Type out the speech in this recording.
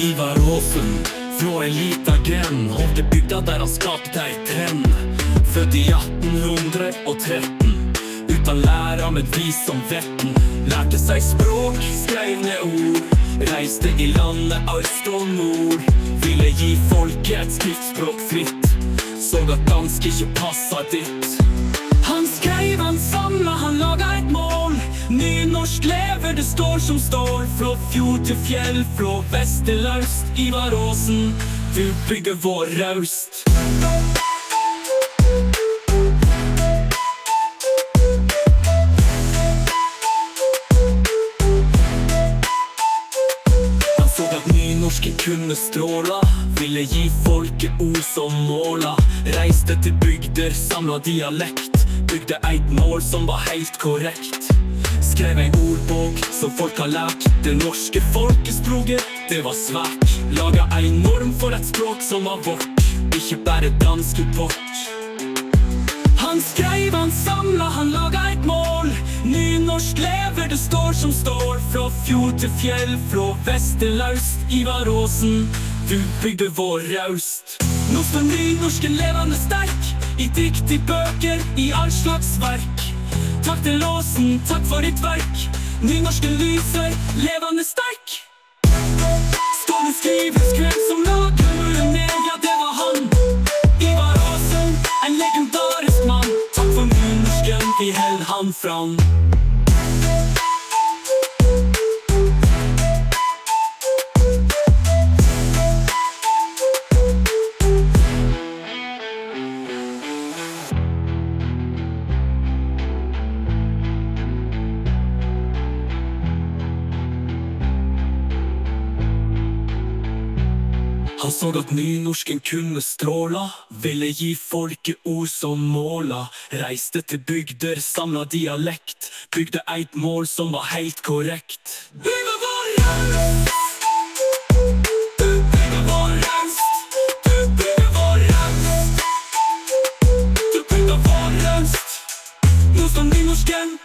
Ivar Aasen, fra Elita lita grend Holdt bygda der han skapte ei trend Født i 1813 uten læra, men vis som vetten. Lærte seg språk, skrev ned ord. Reiste i landet øst og nord Ville gi folket et skriftspråk fritt. Så at dansk ikke passa ditt. Han skrev, han samla, han laga et mål. Nynorsk lever, det står som står Fra fjord til fjell, fra vest til øst Ivar Aasen, du bygger vår raust. Han så at nynorsken kunne stråla Ville gi folket ord som måla Reiste til bygder, samla dialekt Bygde eit mål som var helt korrekt Skrev en ordbok som folk har lært. Det norske folkespråket, det var svært. Laga en norm for et språk som var vårt. Ikke bare dansk import. Han skrev, han samla, han laga et mål. Nynorsk lever, det står som står. Fra fjord til fjell, fra vest til laust. Ivar Aasen, du bygde vår raust. Nå står nynorsken levende sterk. I dikt, i bøker, i all slags verk Takk til låsen, takk for ditt verk. Nynorske lyser, levende sterk. Ståle skriver, skrev som la muren ned? Ja, det var han. Ivar Aasen, en legendarisk mann. Takk for nynorsken, vi held han fram Han så at nynorsken kunne stråla, ville gi folket ord som måla. Reiste til bygder, samla dialekt, bygde eit mål som var heilt korrekt. Bygda var raust, du bygda var raust, du bygda var raust. Du bygda var raust, nå står nynorsken